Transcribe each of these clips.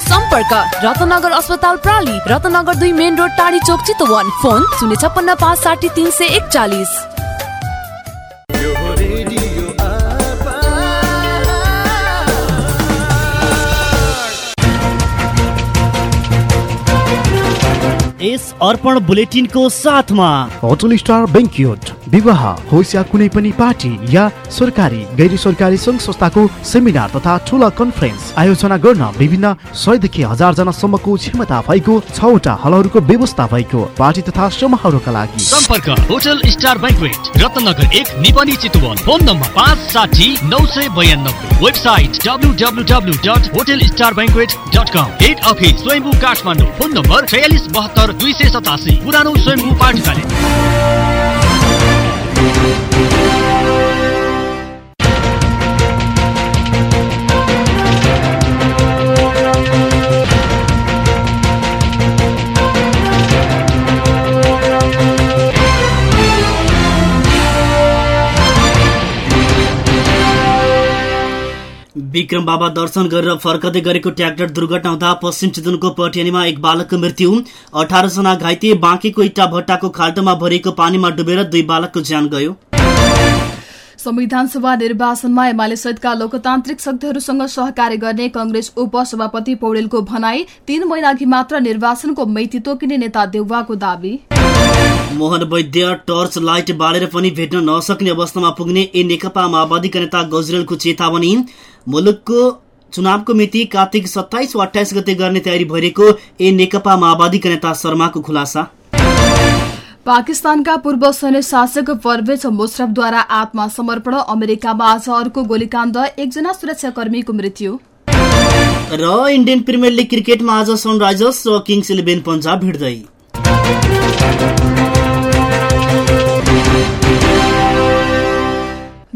सम्पर्क रत्नगर अस्पताल प्राली रत्नगर दुई मेन रोड टाढी चोक चितवन। फोन शून्य छप्पन्न पाँच साठी तिन सय एकचालिस। यस अर्पण बुलेटिनको साथमा। होटल स्टार बेङ्क्युट विवाह होस् या कुनै पनि पार्टी या सरकारी गैर सरकारी सङ्घ संस्थाको सेमिनार तथा ठुला कन्फरेन्स आयोजना गर्न विभिन्न सयदेखि हजार जनासम्मको क्षमता भएको छवटा हलहरूको व्यवस्था भएको पार्टी तथा समारोहका लागि। सम्पर्क होटल स्टार ब्याङ्कवेट रत्नगर एक निपनी चितवन। फोन नम्बर पाँच साठी नौ सय बयानब्बे। Website W hotel star banquet head office Kathmandu. Phone number छयालिस बहत्तर दुई सय सतासी। पुरानो स्वयम्भू पाठशाला We'll विक्रम बाबा दर्शन गरेर फर्कदै गरेको ट्र्याक्टर दुर्घटना हुँदा पश्चिम चितवनको पटियानीमा एक बालकको मृत्यु। अठार जना घाइते बाँकीको इट्टा भट्टाको खाल्टोमा भरिएको पानीमा डुबेर दुई बालकको ज्यान गयो। संविधान सभा निर्वाचनमा एमाले सहितका लोकतान्त्रिक शक्तिहरूसँग सहकार्य गर्ने कंग्रेस उपसभापति पौडेलको भनाई तीन महिनाअघि मात्र निर्वाचनको मैती तोकिने नेता देउवाको दावी। मोहन वैद्य टर्च लाइट बालेर पनि भेट्न नसक्ने अवस्थामा पुग्ने ए नेकपा माओवादीका नेता गजरेलको चेतावनी। मुलुकको चुनावको मिति कार्तिक सत्ताइस वा अठाइस गते गर्ने तयारी भइरहेको ए नेकपा माओवादीका नेता शर्माको खुलासा। पाकिस्तानका पूर्व सैन्य शासक परवेज मुशरफद्वारा आत्मसमर्पण अमेरिकामा आज अर्को गोलीकाण्ड एकजना सुरक्षाकर्मीको मृत्यु। र इन्डियन प्रिमियर लिग क्रिकेटमा आज सनराइजर्स र किङ्स इलेभेन पन्जाब भिड्दै।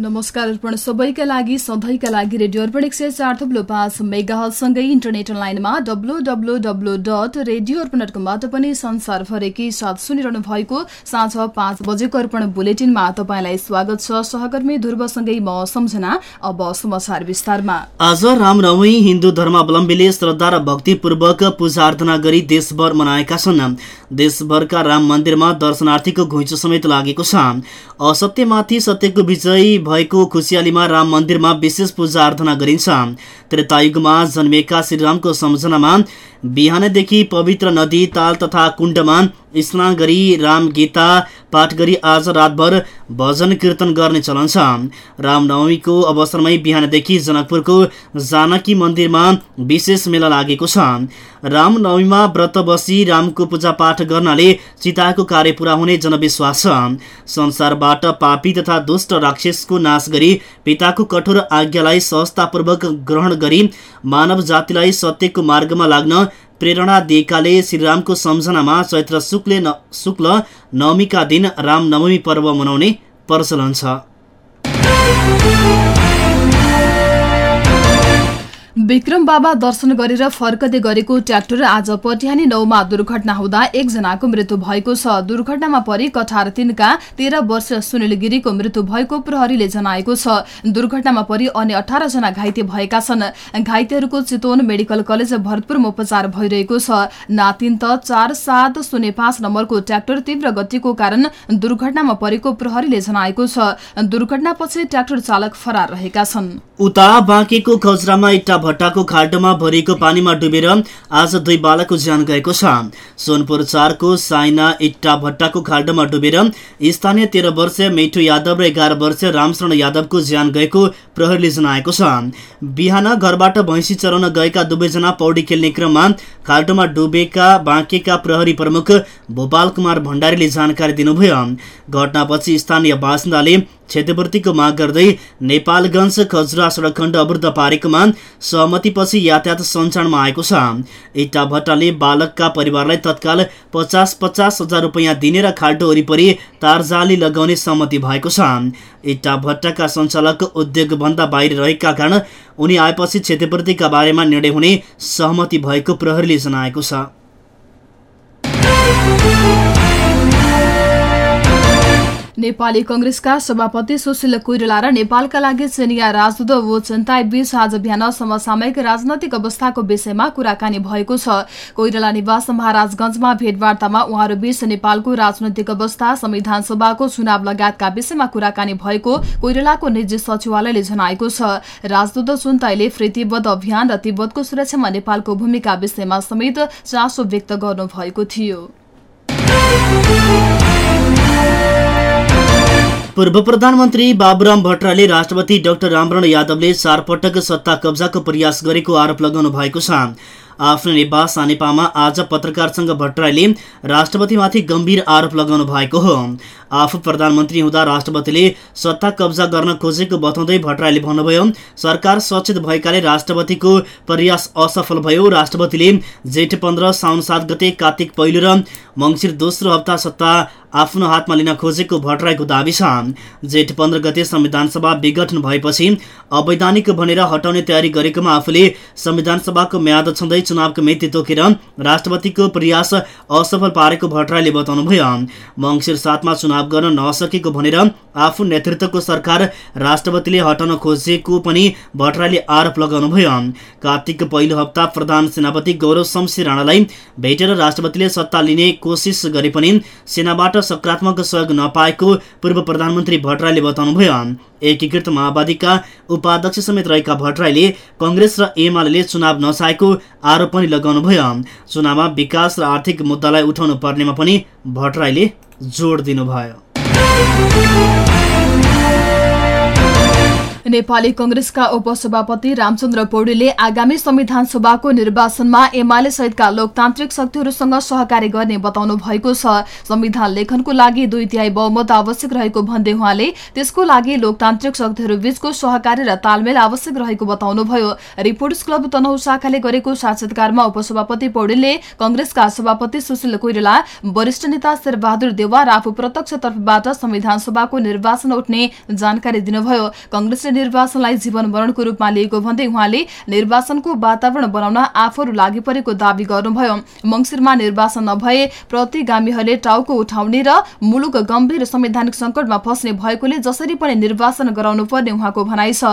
नमस्कार अर्पण सबैका लागि सधैँका लागि रेडियो अर्पण एक सय चार थप्लो पाँच मेगाहलसँगै इन्टरनेट लाइनमा W W W dot radio Arpan dot कमबाट पनि संसारभरिकै साथ सुनिरहनु भएको साँझ पाँच बजेको अर्पण बुलेटिनमा तपाईँलाई स्वागत छ। सहकर्मी ध्रुवसँगै म सम्झना अब समाचार विस्तारमा। आज रामनवमी हिन्दू धर्मावलम्बीले श्रद्धा र भक्तिपूर्वक पूजा अर्चना गरी देशभर मनाएका छन्। देशभरका राम मन्दिरमा दर्शनार्थीको घुइँचो समेत लागेको छ। असत्यमाथि सत्यको विजय भएको खुसियालीमा राम मन्दिरमा विशेष पूजा आराधना गरिन्छ। त्रेतायुगमा जन्मिएका श्रीरामको सम्झनामा बिहानदेखि पवित्र नदी ताल तथा कुण्डमा स्नान गरी राम गीता पाठ गरी आज रातभर भजन कीर्तन गर्ने चलन छ। रामनवमीको अवसरमै बिहानदेखि जनकपुरको जानकी मन्दिरमा विशेष मेला लागेको छ। रामनवमीमा व्रत बसी रामको पूजा पाठ गर्नाले चिताको कार्य पूरा हुने जनविश्वास छ। संसारबाट पापी तथा दुष्ट राक्षसको नाश गरी पिताको कठोर आज्ञालाई सहजतापूर्वक ग्रहण गरी मानव जातिलाई सत्यको मार्गमा लाग्न प्रेरणा दिएकाले श्रीरामको सम्झनामा चैत्र शुक्ल न, शुक्ल नवमीका दिन रामनवमी पर्व मनाउने प्रचलन छ। विक्रम बाबा दर्शन गरेर फर्कदै गरेको ट्र्याक्टर आज पटिहानी नौमा दुर्घटना हुँदा एकजनाको मृत्यु भएको छ। दुर्घटनामा परि कठार तिनका तेह्र वर्ष सुनिल गिरीको मृत्यु भएको प्रहरीले जनाएको छ। दुर्घटनामा परि अन्य अठार जना घाइते भएका छन्। घाइतेहरूको चितवन मेडिकल कलेज भरतपुरमा उपचार भइरहेको छ। नातिन त चार सात शून्य पाँच नम्बरको ट्र्याक्टर तीव्र गतिको कारण दुर्घटनामा परेको प्रहरीले जनाएको छ। दुर्घटनापछि ट्र्याक्टर चालक फरार रहेका छन्। भट्टाको खाल्डोमा भरिएको पानीमा डुबेर आज दुई बालकको ज्यान गएको छ। सोनपुर चारको साइना इट्टा भट्टाको खाल्डोमा डुबेर स्थानीय तेह्र वर्षीय मेठु यादव र एघार वर्षीय रामशरण यादवको ज्यान गएको प्रहरीले जनाएको छ। बिहान घरबाट भैँसी चराउन गएका दुवैजना पौडी खेल्ने क्रममा खाल्डोमा डुबेका बाँकेका प्रहरी प्रमुख भोपाल कुमार भण्डारीले जानकारी दिनुभयो। घटनापछि स्थानीय बासिन्दाले क्षतिपूर्तिको माग गर्दै नेपालगञ्ज खजुरा सडक खण्ड अवरुद्ध पारेकोमा सहमतिपछि यातायात सञ्चालनमा आएको छ। इट्टा भट्टाले बालकका परिवारलाई तत्काल पचास पचास हजार रुपियाँ दिने र खाल्टो वरिपरि तारजाली लगाउने सहमति भएको छ। इट्टा भट्टाका सञ्चालक उद्योगभन्दा बाहिर रहेका कारण उनी आएपछि क्षतिपूर्तिका बारेमा निर्णय हुने सहमति भएको प्रहरीले जनाएको छ। नेपाली कंग्रेसका सभापति सुशील कोइराला र नेपालका लागि सेनिया राजदूत वो बीच आज बिहान समसामयिक राजनैतिक अवस्थाको विषयमा कुराकानी भएको छ। कोइराला निवास महाराजगंजमा भेटवार्तामा उहाँहरू बीच नेपालको राजनैतिक अवस्था संविधान सभाको चुनाव लगायतका विषयमा कुराकानी भएको कोइरालाको निजी सचिवालयले जनाएको छ। राजदूत चुन्ताईले फ्री तिब्बत अभियान र तिब्बतको सुरक्षामा नेपालको भूमिका विषयमा समेत चासो व्यक्त गर्नुभएको थियो। पूर्व प्रधानमन्त्री बाबुराम भट्टराले राष्ट्रपति डाक्टर रामरण यादवले चारपटक सत्ता कब्जाको प्रयास गरेको आरोप लगाउनु भएको छ। आफ्नो निवास सानेपामा आज पत्रकारसँग भट्टराईले राष्ट्रपतिमाथि गम्भीर आरोप लगाउनु भएको हो। आफू प्रधानमन्त्री हुँदा राष्ट्रपतिले सत्ता कब्जा गर्न खोजेको बताउँदै भट्टराईले भन्नुभयो सरकार सचेत भएकाले राष्ट्रपतिको प्रयास असफल भयो। राष्ट्रपतिले जेठ पन्ध्र साउन सात गते कार्तिक पहिलो र मङ्सिर दोस्रो हप्ता सत्ता आफ्नो हातमा लिन खोजेको भट्टराईको दावी छ। जेठ पन्ध्र गते संविधान सभा विघटन भएपछि अवैधानिक भनेर हटाउने तयारी गरेकोमा आफूले संविधान सभाको म्याद छँदै चुनावको मिति तोकेर राष्ट्रपतिको प्रयास असफल पारेको भट्टराईले बताउनुभयो। मङ्सिर सातमा चुनाव गर्न नसकेको भनेर आफू नेतृत्वको सरकार राष्ट्रपतिले हटाउन खोजेको पनि भट्टराईले आरोप लगाउनुभयो कार्तिक पहिलो हप्ता प्रधान सेनापति गौरव शमशेर राणालाई भेटेर राष्ट्रपतिले सत्ता लिने कोसिस गरे पनि सेनाबाट सकारात्मक सहयोग नपाएको पूर्व प्रधानमन्त्री भट्टराईले बताउनुभयो एकीकृत माओवादीका उपाध्यक्ष समेत रहेका भट्टराईले कङ्ग्रेस र एमाले चुनाव नचाहेको आरोप पनि लगाउनुभयो चुनावमा विकास र आर्थिक मुद्दालाई उठाउनु पर्नेमा पनि भट्टराईले जोड दिनुभयो। नेपाली कंग्रेसका उपसभापति रामचन्द्र पौडेलले आगामी संविधान सभाको निर्वाचनमा एमाले सहितका लोकतान्त्रिक शक्तिहरूसँग सहकारी गर्ने बताउनु भएको छ। संविधान लेखनको लागि दुई तिहाई बहुमत आवश्यक रहेको भन्दै उहाँले त्यसको लागि लोकतान्त्रिक शक्तिहरू बीचको सहकारी र तालमेल आवश्यक रहेको बताउनुभयो। रिपोर्टर्स क्लब तनहु शाखाले गरेको साक्षात्कारमा उपसभापति पौडेलले कंग्रेसका सभापति सुशील कोइराला वरिष्ठ नेता शेरबहादुर देवा र आफू प्रत्यक्ष तर्फबाट संविधान सभाको निर्वाचन उठ्ने जानकारी दिनुभयो। कंग्रेसले निर्वाचनलाई जीवन मरणको रूपमा लिएको भन्दै उहाँले निर्वाचनको वातावरण बनाउन आफूहरू लागि परेको दावी गर्नुभयो। मंगिरमा निर्वाचन नभए प्रतिगामीहरूले टाउको उठाउने र मुलुक गम्भीर संवैधानिक संकटमा फस्ने भएकोले जसरी पनि निर्वाचन गराउनु पर्ने उहाँको भनाइ छ।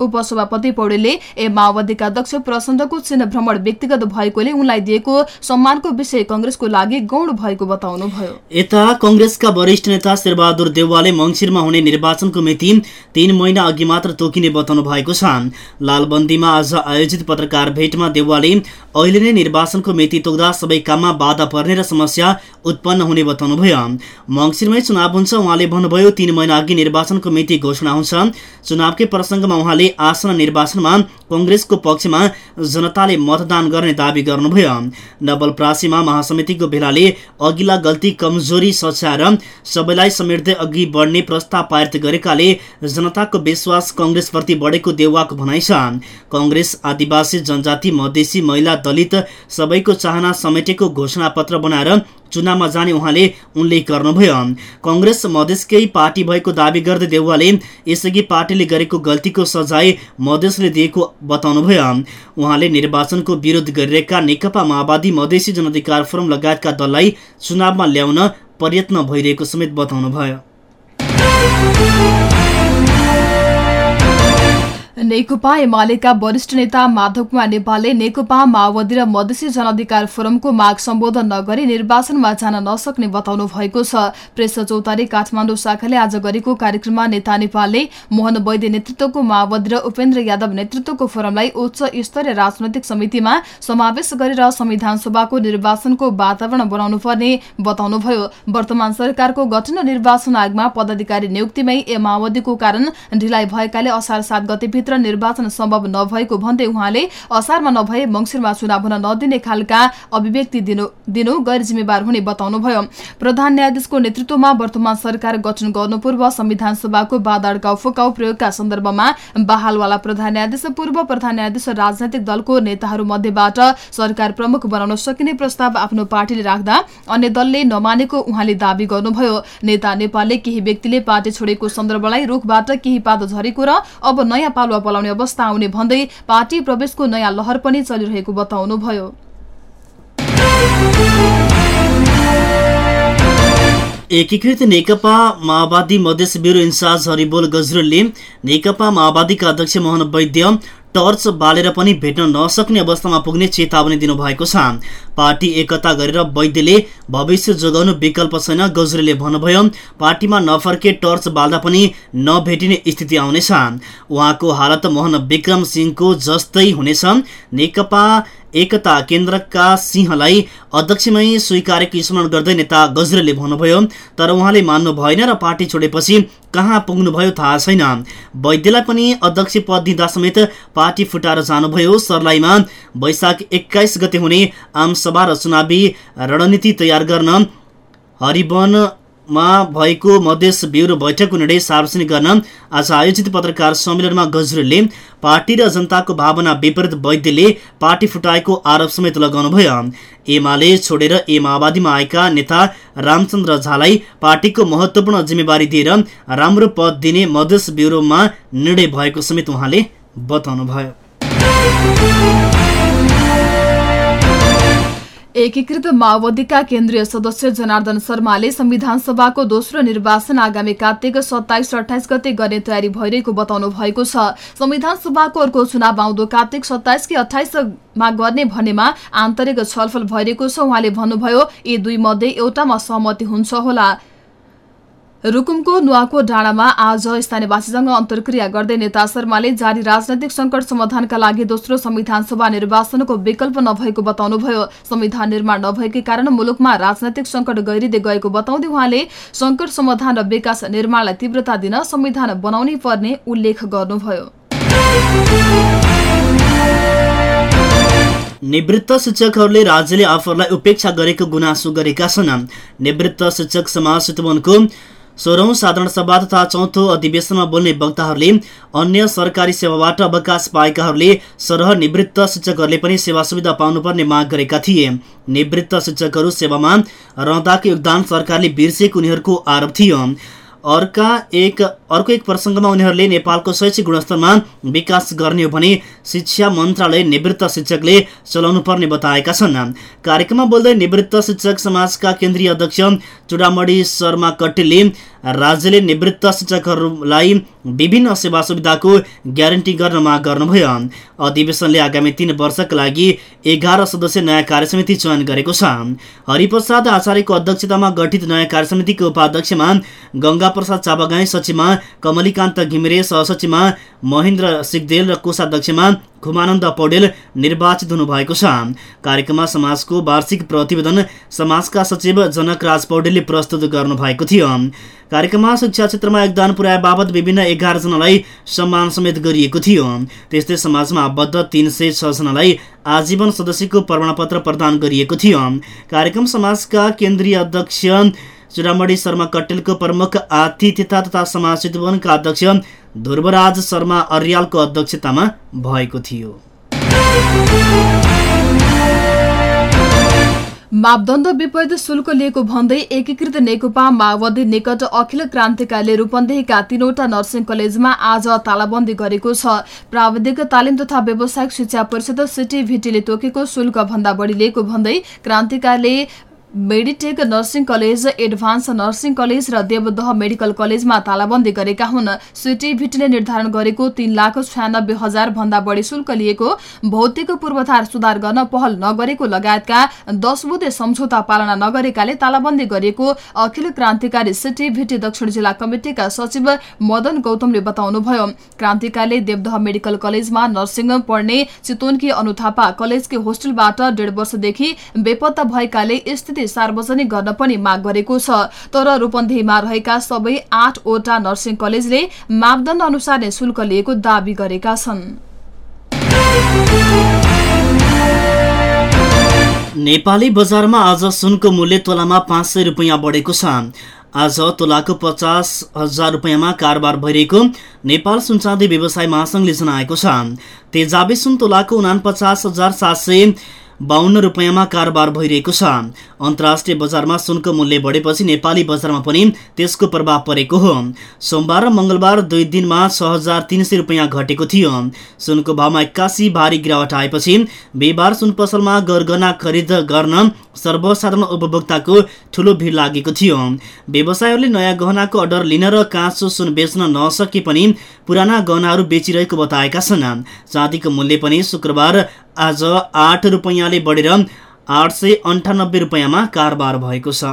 उपसभापति पौडेलले ए माओवादीका अध्यक्ष प्रचण्डको चिन्ह भ्रमण व्यक्तिगत भएकोले उनलाई दिएको सम्मानको विषय कंग्रेसको लागि गौण भएको बताउनुभयो। यता कंग्रेसका वरिष्ठ नेता शेरबहादुर देउवाले मङ्सिरमा हुने निर्वाचनको मिति तीन महिना अघि मात्र तोकिने बताउनु भएको छ लालबन्दीमा आज आयोजित पत्रकार भेटमा देउवाले अहिले नै निर्वाचनको मिति तोक्दा सबै काममा बाधा पर्ने र समस्या उत्पन्न हुने बताउनुभयो। मङ्सिरमै चुनाव हुन्छ उहाँले भन्नुभयो तीन महिना अघि निर्वाचनको मिति घोषणा हुन्छ। चुनावकै प्रसङ्गमा उहाँले आसन निर्वाचनमा कङ्ग्रेसको पक्षमा जनताले मतदान गर्ने दावी गर्नुभयो। नवलप्रासीमा महासमितिको भेलाले अघिल्ला गल्ती कमजोरी सच्याएर सबैलाई समेट्दै अघि बढ्ने प्रस्ताव पारित गरेकाले जनताको विश्वास कङ्ग्रेसप्रति बढेको देउवाको भनाइ छ। कङ्ग्रेस आदिवासी जनजाति मधेसी महिला दलित सबैको चाहना समेटेको घोषणा पत्र बनाएर चुनावमा जाने उहाँले उल्लेख गर्नुभयो। कङ्ग्रेस मधेसकै पार्टी भएको दावी गर्दै देउवाले यसअघि पार्टीले गरेको गल्तीको सजाय मधेसले दिएको बताउनुभयो। उहाँले निर्वाचनको विरोध गरिरहेका नेकपा माओवादी मधेसी जनअधिकार फोरम लगायतका दललाई चुनावमा ल्याउन प्रयत्न भइरहेको समेत बताउनुभयो। नेकपा एमालेका वरिष्ठ नेता माधव कुमार नेपालले नेकपा माओवादी र मधेसी जनाधिकार फोरमको माग सम्बोधन नगरी निर्वाचनमा जान नसक्ने बताउनु भएको छ। प्रेस चौतारी काठमाडौँ शाखाले आज गरेको कार्यक्रममा नेता नेपालले मोहन वैद्य नेतृत्वको माओवादी र उपेन्द्र यादव नेतृत्वको फोरमलाई उच्च स्तरीय राजनैतिक समितिमा समावेश गरेर संविधान सभाको निर्वाचनको वातावरण बनाउनु पर्ने बताउनुभयो। वर्तमान सरकारको गठन निर्वाचन आयोगमा पदाधिकारी नियुक्तिमै ए माओवादीको कारण ढिलाइ भएकाले असार सात गतेभित्र निर्वाचन सम्भव नभएको भन्दै उहाँले असारमा नभए मङ्सिरमा चुनाव हुन नदिने खालका अभिव्यक्ति दिनु गैर जिम्मेवार हुने बताउनुभयो। प्रधान न्यायाधीशको नेतृत्वमा वर्तमान सरकार गठन गर्नु पूर्व संविधान सभाको बाधाड़काउ फुकाउ प्रयोगका सन्दर्भमा बहालवाला प्रधान न्यायाधीश पूर्व प्रधान न्यायाधीश राजनैतिक दलको नेताहरू मध्येबाट सरकार प्रमुख बनाउन सकिने प्रस्ताव आफ्नो पार्टीले राख्दा अन्य दलले नमानेको उहाँले दावी गर्नुभयो। नेता नेपालले केही व्यक्तिले पार्टी छोडेको सन्दर्भलाई रुखबाट केही पातो झरेको र अब नयाँ पालुवा पलाउने अवस्था आउने भन्दै पार्टी प्रवेशको नयाँ लहर पनि चलिरहेको बताउनुभयो। एकीकृत नेकपा माओवादी मधेस ब्युरो इन्चार्ज हरिबोल गजरुलले नेकपा माओवादीका अध्यक्ष मोहन वैद्य टर्च बालेर पनि भेट्न नसक्ने अवस्थामा पुग्ने चेतावनी दिनुभएको छ। पार्टी एकता गरेर वैद्यले भविष्य जोगाउनु विकल्प छैन गजरेले भन्नुभयो। पार्टीमा नफर्के टर्च बाल्दा पनि नभेटिने स्थिति आउनेछ। उहाँको हालत मोहन विक्रम सिंहको जस्तै हुनेछ। नेकपा एकता केन्द्रका सिंहलाई अध्यक्षमै स्वीकारेको स्मरण गर्दै नेता गजरेले भन्नुभयो तर उहाँले मान्नु भएन र पार्टी छोडेपछि कहाँ पुग्नुभयो थाहा छैन। वैद्यलाई पनि अध्यक्ष पद दिँदा समेत पार्टी फुटाएर जानुभयो। सर्लाईमा वैशाख एक्काइस गते हुने आमसभा र चुनावी रणनीति तयार गर्न हरिवन मा भएको मधेस ब्युरो बैठकको निर्णय सार्वजनिक गर्न आज आयोजित पत्रकार सम्मेलनमा गजरेलले पार्टी र जनताको भावना विपरीत वैद्यले पार्टी फुटाएको आरोप समेत लगाउनुभयो। एमाले छोडेर ए माओवादीमा आएका नेता रामचन्द्र झालाई पार्टीको महत्वपूर्ण जिम्मेवारी दिएर राम्रो पद दिने मधेस ब्युरोमा निर्णय भएको समेत उहाँले बताउनुभयो। एकीकृत माओवादीका केन्द्रीय सदस्य जनार्दन शर्माले संविधान सभाको दोस्रो निर्वाचन आगामी कार्तिक सत्ताइस र अठाइस गते गर्ने तयारी भइरहेको बताउनु भएको छ। संविधान सभाको अर्को चुनाव आउँदो कार्तिक सत्ताइस कि अठाइसमा गर्ने भन्नेमा आन्तरिक छलफल भइरहेको छ। उहाँले भन्नुभयो यी दुई मध्ये एउटामा सहमति हुन्छ होला। रुकुमको नुवाको डाँडामा आज स्थानीयवासीसँग अन्तर्क्रिया गर्दै नेता शर्माले जारी राजनैतिक संकट समाधानका लागि दोस्रो संविधान सभा निर्वाचनको विकल्प नभएको बताउनुभयो। संविधान निर्माण नभएकै कारण मुलुकमा राजनैतिक संकट गहिरिँदै गएको बताउँदै उहाँले संकट समाधान र विकास निर्माणलाई तीव्रता दिन संविधान बनाउनै पर्ने उल्लेख गर्नुभयो। निवृत्त शिक्षकहरूले राज्यले आफूहरूलाई उपेक्षा गरेको गुनासो गरेका छन्। निवृत्त शिक्षक समाज चितवनको सोह्रौं साधारण सभा तथा चौथो अधिवेशनमा बोल्ने वक्ताहरूले अन्य सरकारी सेवाबाट अवकाश पाएकाहरूले सरह निवृत्त शिक्षकहरूले पनि सेवा सुविधा पाउनुपर्ने माग गरेका थिए। निवृत्त शिक्षकहरू सेवामा रहँदाको योगदान सरकारले बिर्सेको उनीहरूको आरोप थियो। अर्का एक अर्को एक प्रसङ्गमा उनीहरूले नेपालको शैक्षिक गुणस्तरमा विकास गर्ने हो भने शिक्षा मन्त्रालय निवृत्त शिक्षकले चलाउनु पर्ने बताएका छन्। कार्यक्रममा बोल्दै निवृत्त शिक्षक समाजका केन्द्रीय अध्यक्ष चुडामणी शर्मा कट्टेलले राज्यले निवृत्त शिक्षकहरूलाई विभिन्न सेवा सुविधाको ग्यारेन्टी गर्न माग गर्नुभयो। अधिवेशनले आगामी तीन वर्षका लागि एघार सदस्य नयाँ कार्यसमिति चयन गरेको छ। हरिप्रसाद आचार्यको अध्यक्षतामा गठित नयाँ कार्यसमितिको उपाध्यक्षमा गंगा प्रसाद चापागाई सचिवमा कमलीकान्त घिमिरे सहसचिवमा महेन्द्र सिगदेल र कोषाध्यक्षमा खुमानन्द पौडेल निर्वाचित हुनुभएको छ। कार्यक्रममा समाजको वार्षिक प्रतिवेदन समाजका सचिव जनकराज पौडेलले प्रस्तुत गर्नुभएको थियो। कार्यक्रममा शिक्षा क्षेत्रमा योगदान पुर्याए बाबत विभिन्न एघारजनालाई सम्मान समेत गरिएको थियो। त्यस्तै समाजमा आबद्ध तीन सय छजनालाई आजीवन सदस्यको प्रमाणपत्र प्रदान गरिएको थियो। कार्यक्रम समाजका केन्द्रीय अध्यक्ष चुडामणी शर्मा कटेलको प्रमुख आतिथ्यता तथा समाज चितवनका अध्यक्ष ध्रुवराज शर्मा अर्यालको अध्यक्षतामा भएको थियो। मापदण्ड विपरीत शुल्क लिएको भन्दै एकीकृत नेकपा माओवादी निकट अखिल क्रान्तिकारीले रूपन्देहीका तीनवटा नर्सिङ कलेजमा आज तालाबन्दी गरेको छ। प्राविधिक तालिम तथा व्यावसायिक शिक्षा परिषद सिटिभिटीले तोकेको शुल्क भन्दा बढी लिएको भन्दै क्रान्तिकारीले Meditech nursing college advance nursing college र देवदह मेडिकल कलेजमा तालाबन्दी गरेका हुन् सिटिभिटीले निर्धारण गरेको तीन लाख छयानब्बे हजार भन्दा बढी शुल्क लिएको भौतिक पूर्वाधार सुधार गर्न पहल नगरेको लगायतका दश बुधे सम्झौता पालना नगरेकाले तालाबन्दी गरिएको अखिल क्रान्तिकारी सिटिभिटी दक्षिण जिल्ला कमिटिका सचिव मदन गौतमले बताउनुभयो। क्रान्तिकारीले देवदह मेडिकल कलेजमा नर्सिङ पढ्ने चितवनकी अनु थापा कलेजकै होस्टेलबाट डेढ वर्षदेखि बेपत्ता भएकाले स्थिति सार्वजनिक गर्न पनि माग गरेको छ। तर रूपन्देहीमा रहेका सबै आठवटा नर्सिङ कलेजले मापदण्ड अनुसार नै शुल्क लिएको दावी गरेका छन्। नेपाली बजारमा आज सुनको मूल्य तोलामा पाँच सय रुपियाँ बढेको छ। आज तोलाको पचास हजार रुपियाँमा कारोबार भइरहेको नेपाल सुनचाँदी व्यवसाय महासङ्घले जनाएको छ। तेजाबी सुन तोलाको उनापचास हजार सात सय बाहन्न रुपियाँमा कारोबार भइरहेको छ। अन्तर्राष्ट्रिय बजारमा सुनको मूल्य बढेपछि नेपाली बजारमा पनि त्यसको प्रभाव परेको हो। सोमबार र मङ्गलबार दुई दिनमा छ हजार तिन सय रुपियाँ घटेको थियो। सुनको भावमा एक्कासी भारी गिरावट आएपछि बिहिबार सुन पसलमा गरगना खरिद गर्न सर्वसाधारण उपभोक्ताको ठुलो भिड लागेको थियो। व्यवसायहरूले नयाँ गहनाको अर्डर लिन र काँचो सुन बेच्न नसके पनि पुराना गहनाहरू बेचिरहेको बताएका छन्। चाँदीको मूल्य पनि शुक्रबार आज आठ रुपियाँले बढेर आठ सय अन्ठानब्बे रुपियाँमा कारोबार भएको छ।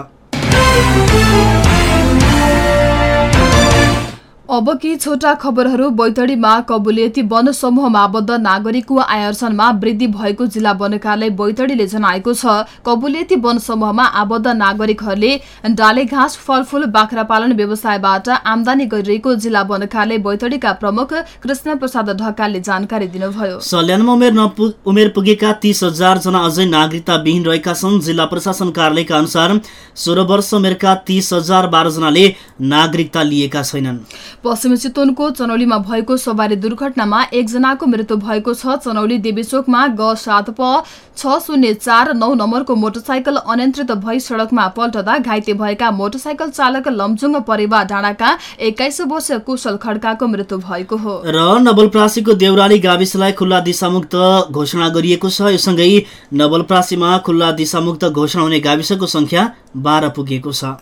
अब केही छोटा खबरहरू बैतडीमा कबुलियती वन समूहमा आबद्ध नागरिकको आयोजनमा वृद्धि भएको जिल्ला वन कार्यालय बैतडीले जनाएको छ। कबुलियती वन समूहमा आबद्ध नागरिकहरूले डाले घाँस फलफूल बाख्रा पालन व्यवसायबाट आमदानी गरिरहेको जिल्ला वन कार्यालय बैतडीका प्रमुख कृष्ण प्रसाद ढकालले जानकारी दिनुभयो। सल्यानमा उमेर उमेर पुगेका तीस हजार जना अझै नागरिकता विहीन रहेका छन्। जिल्ला प्रशासन कार्यालयका अनुसार सोह्र वर्ष उमेरका तीस हजार बाह्रजनाले नागरिकता लिएका छैनन्। पश्चिम चितवनको चनौलीमा भएको सवारी दुर्घटनामा एकजनाको मृत्यु भएको छ। चनौली देवीचोकमा ग सात प छ शून्य चार नौ नम्बरको मोटरसाइकल अनियन्त्रित भई सड़कमा पल्टदा घाइते भएका मोटरसाइकल चालक लमजुङ परेवा डाँडाका एक्काइस वर्षीय कुशल खड्काको मृत्यु भएको हो। र नवलप्रासीको देउराली गाविसलाई खुल्ला दिशामुक्त घोषणा गरिएको छ। योसँगै नवलप्रासीमा खुल्ला दिशामुक्त घोषणा हुने गाविसको संख्या बाह्र पुगेको छ।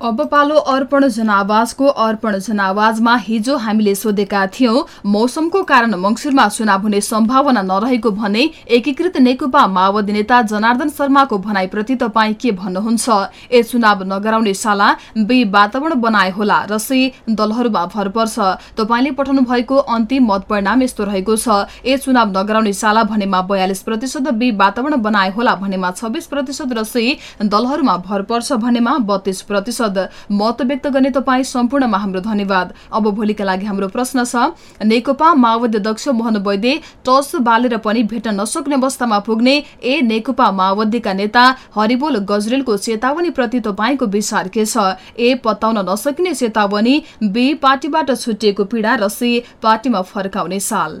अब पालो अर्पण जनावाजको अर्पण जनावाजमा हिजो हामीले सोधेका थियौं मौसमको कारण मंगिरमा चुनाव हुने सम्भावना नरहेको भने एकीकृत नेकपा माओवादी नेता जनार्दन शर्माको भनाइप्रति तपाईँ के भन्नुहुन्छ? ए चुनाव नगराउने साला बे वातावरण बनाए होला र से दलहरूमा भर पर्छ। तपाईँले पठाउनु भएको अन्तिम मत परिणाम यस्तो रहेको छ। ए चुनाव नगराउने साला भनेमा बयालिस प्रतिशत बे वातावरण बनाए होला भनेमा छब्बीस प्रतिशत र से दलहरूमा भर पर्छ भनेमा बत्तीस प्रतिशत। मत व्यक्त गर्ने तपाईँ सम्पूर्णमा हाम्रो धन्यवाद। अब भोलिका लागि हाम्रो प्रश्न छ नेकपा माओवादी अध्यक्ष मोहन वैद्य टस बालेर पनि भेट्न नसक्ने अवस्थामा पुग्ने ए नेकपा माओवादीका नेता हरिबोल गजरेलको चेतावनी प्रति तपाईँको विचार के छ? ए पत्ताउन नसकिने चेतावनी बी पार्टीबाट छुटिएको पीडा र सी पार्टीमा फर्काउने साल।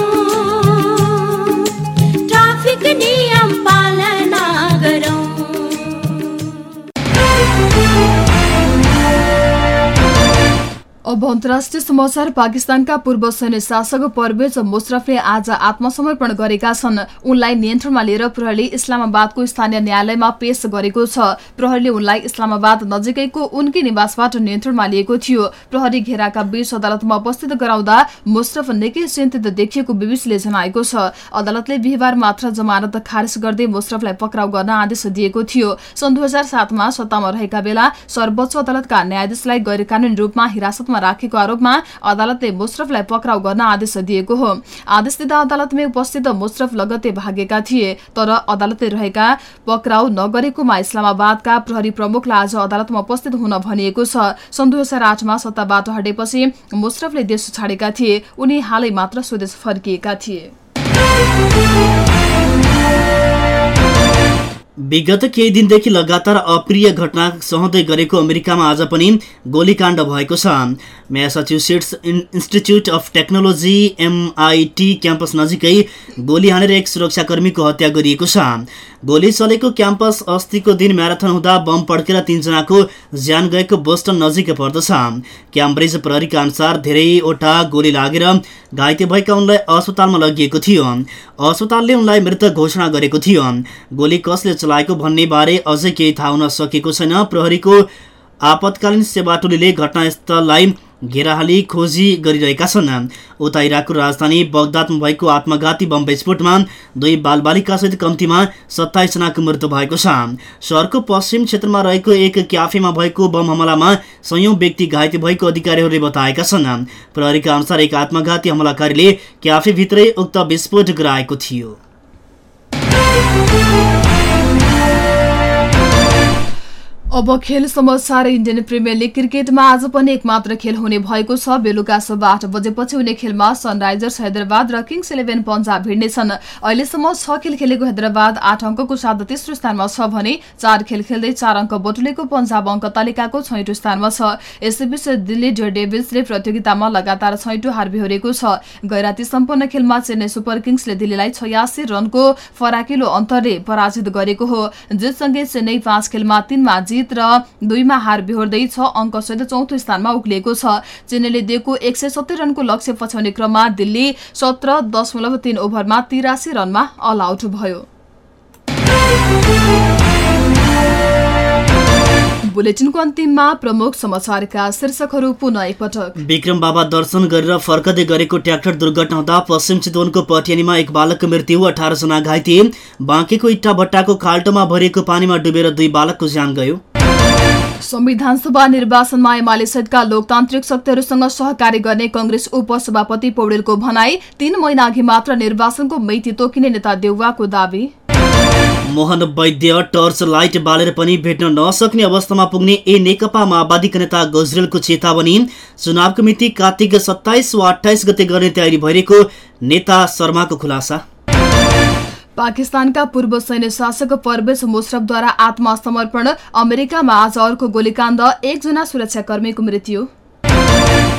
अब अन्तर्राष्ट्रिय समाचार पाकिस्तानका पूर्व सैन्य शासक परवेज मुशरफले आज आत्मसमर्पण गरेका छन्। उनलाई नियन्त्रणमा लिएर प्रहरीले इस्लामाबादको स्थानीय न्यायालयमा पेश गरेको छ। प्रहरीले उनलाई इस्लामाबाद नजिकैको उनकै निवासबाट नियन्त्रणमा लिएको थियो। प्रहरी घेराका बीच अदालतमा उपस्थित गराउँदा मुशरफ निकै चिन्तित देखिएको बीबीसीले जनाएको छ। अदालतले बिहिबार मात्र जमानत खारेज गर्दै मुशरफलाई पक्राउ गर्न आदेश दिएको थियो। सन् दुई हजार सत्तामा रहेका बेला सर्वोच्च अदालतका न्यायाधीशलाई गैर रूपमा हिरासतमा राखेको आरोपमा अदालतले मुशरफलाई पक्राउ गर्न आदेश दिएको हो। आदेश दिँदा अदालतमै उपस्थित मुशरफ लगत्तै भागेका थिए तर अदालतले रहेका पक्राउ नगरेकोमा इस्लामाबादका प्रहरी प्रमुखलाई आज अदालतमा उपस्थित हुन भनिएको छ। सन् दुई हजार आठमा सत्ताबाट हटेपछि मुशरफले देश छाडेका थिए। उनी हालै मात्र स्वदेश फर्किएका थिए। विगत केही दिनदेखि लगातार अप्रिय घटना सहँदै गरेको अमेरिकामा आज पनि गोलीकाण्ड भएको छ। Massachusetts Institute of Technology MIT campus नजिकै गोली हानेर एक सुरक्षाकर्मीको हत्या गरिएको छ। गोली चलेको क्याम्पस अस्तिको दिन म्याराथन हुँदा बम पड्केर तीनजनाको ज्यान गएको बोस्टन नजिकै पर्दछ। क्याम्ब्रिज प्रहरीका अनुसार धेरैवटा गोली लागेर घाइते भएका उनलाई अस्पतालमा लगिएको थियो। अस्पतालले उनलाई मृत घोषणा गरेको थियो। गोली कसले चलाएको भन्ने बारे अझै केही थाहा हुन सकेको छैन। प्रहरीको आपतकालीन सेवा टोलीले घटनास्थललाई घेराहाली खोजी गरिरहेका छन्। उता इराकको राजधानी बगदादमा भएको आत्मघाती बम विस्फोटमा दुई बालबालिकासहित कम्तीमा सत्ताइसजनाको मृत्यु भएको छ। सहरको पश्चिम क्षेत्रमा रहेको एक क्याफेमा भएको बम हमलामा सयौं व्यक्ति घाइते भएको अधिकारीहरूले बताएका छन्। प्रहरीका अनुसार एक आत्मघाती हमलाकारीले क्याफेभित्रै उक्त विस्फोट गराएको थियो। अब खेल समाचार इन्डियन प्रिमियर लिग क्रिकेटमा आज पनि एक मात्र खेल हुने भएको छ। बेलुका सभा आठ बजेपछि हुने खेलमा सनराइजर्स हैदराबाद र किङ्स इलेभेन पन्जाब भिड्नेछन् अहिलेसम्म छ खेल खेलेको हैदराबाद आठ अङ्कको साथ तेस्रो स्थानमा छ भने चार खेल खेल्दै चार अङ्क बटुलेको पन्जाब अङ्क तालिकाको छैटौँ स्थानमा छ। यसैबीच दिल्ली डेभिल्सले प्रतियोगितामा लगातार छैटौँ हार बेहोरेको छ। गैराती सम्पन्न खेलमा चेन्नई सुपर किङ्सले दिल्लीलाई छयासी रनको फराकिलो अन्तरले पराजित गरेको हो। जितसँगै चेन्नई पाँच खेलमा तीनमा जित जित र दुईमा हार बिहोर्दै छ अङ्कसहित चौथो स्थानमा उक्लिएको छ। चेन्नईले दिएको एक सय सत्तरी रनको लक्ष्य पछ्याउने क्रममा दिल्ली सत्र दशमलव तीन ओभरमा तिरासी रनमा अल आउट भयो। बुलेटिनको प्रमुख समाचारका शीर्षकहरू पुनः एकपटक। विक्रम बाबा दर्शन गरेर फर्कदै गरेको ट्र्याक्टर दुर्घटना हुँदा पश्चिम चितवनको पटियानीमा एक बालकको मृत्यु अठार जना घाइते। बाँकेको इट्टा भट्टाको खाल्टोमा भरिएको पानीमा डुबेर दुई बालकको ज्यान गयो। संविधान सभा निर्वाचनमा एमाले सहितका लोकतान्त्रिक शक्तिहरूसँग सहकारी गर्ने कंग्रेस उपसभापति पौडेलको भनाई तीन महिना अघि मात्र निर्वाचनको मिति तोकिने नेता देउवाको दावी। मोहन वैद्य टर्च लाइट बालेर पनि भेट्न नसक्ने अवस्थामा पुग्ने ए नेकपा माओवादीका नेता गजरेलको चेतावनी चुनावको मिति कार्तिक सत्ताइस वा अठाइस गते गर्ने तयारी भइरहेको नेता शर्माको खुलासा। पाकिस्तानका पूर्व सैन्य शासक परवेज मुशरफद्वारा आत्मसमर्पण अमेरिकामा आज अर्को गोलीकाण्ड एकजना सुरक्षाकर्मीको मृत्यु।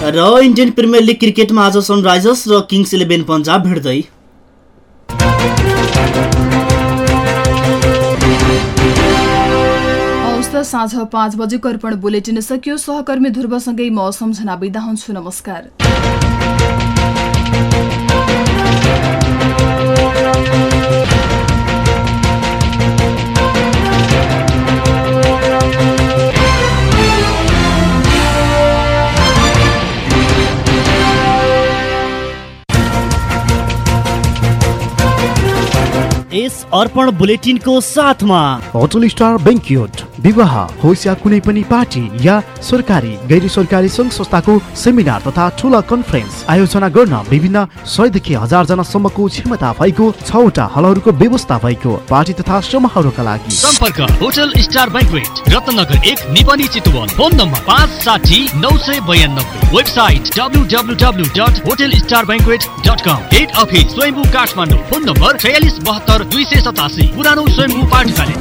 र इन्डियन प्रिमियर लिग क्रिकेटमा आज सनराइजर्स र किङ्स इलेभेन पन्जाब भिड्दै साँझ पाँच बजेको अर्पण बुलेटिन सकियो। सहकर्मी ध्रुवसँगै म सम्झना बिदा हुन्छु। नमस्कार। अर्पण बुलेटिनको साथमा। होटल स्टार बेङ्क्युट विवाह होस् या कुनै पनि पार्टी या सरकारी गैर सरकारी सङ्घ संस्थाको सेमिनार तथा ठुला कन्फरेन्स आयोजना गर्न विभिन्न सयदेखि हजार जनासम्मको क्षमता भएको छवटा हलहरूको व्यवस्था भएको पार्टी तथा समारोहका लागि। सम्पर्क होटल स्टार ब्याङ्कवेट रत्नगर एक निपनी चितवन फोन नम्बर पाँच साठी नौ सय बयानब्बे। Website W W W dot hotel star banquet dot com. Head office Swayambhu Kathmandu phone number छयालिस बहत्तर दुई सय सतासी पुरानो स्वयम्भू पाठशाला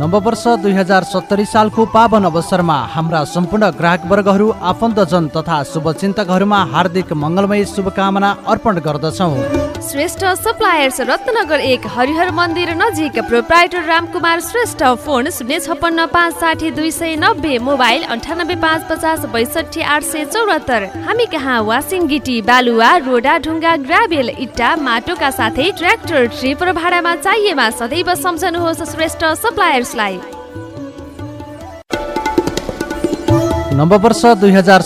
नववर्ष दुई हजार सत्तरी सालको पावन अवसरमा हाम्रा सम्पूर्ण ग्राहक वर्गहरू आफन्तजन तथा शुभचिन्तकहरूमा हार्दिक मङ्गलमय शुभकामना अर्पण गर्दछौँ। श्रेष्ठ सप्लायर्स रत्नगर एक हरिहर मन्दिर नजिक प्रोप्राइटर रामकुमार श्रेष्ठ फोन शून्य छप्पन्न पाँच साठी दुई सय नब्बे मोबाइल अन्ठानब्बे पाँच पचास बैसठी आठ सय चौरात्तर हामी कहाँ? वासिङ गिटी बालुवा रोडा ढुङ्गा ग्राभेल इट्टा माटोका साथै ट्र्याक्टर ट्रिपर भाडामा चाहिएमा सदैव सम्झनुहोस् श्रेष्ठ सप्लायर्सलाई। नववर्ष दुई हजार